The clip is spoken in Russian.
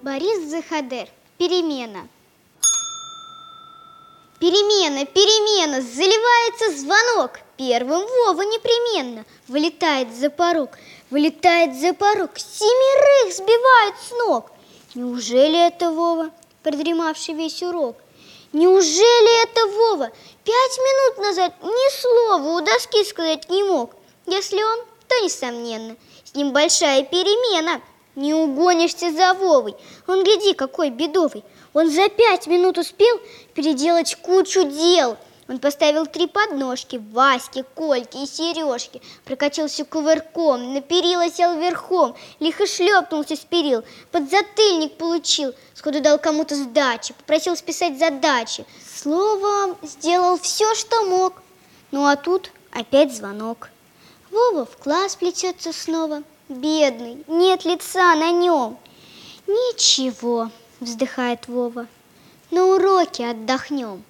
Борис Заходер. Перемена. Перемена, перемена, заливается звонок. Первым Вова непременно вылетает за порог, вылетает за порог, семерых сбивает с ног. Неужели это Вова, продремавший весь урок? Неужели это Вова? Пять минут назад ни слова у доски сказать не мог. Если он, то несомненно, с ним большая перемена. Не угонишься за Вовой. Он, гляди, какой бедовый. Он за пять минут успел переделать кучу дел. Он поставил три подножки, Ваське, Кольке и Сережке, прокатился кувырком, на перила сел верхом, лихо шлепнулся с перил, подзатыльник получил, сходу дал кому-то сдачи, попросил списать задачи. Словом, сделал все, что мог. Ну а тут опять звонок. Вова в класс плетется снова. Бедный, нет лица на нем. Ничего, вздыхает Вова. На уроке отдохнем.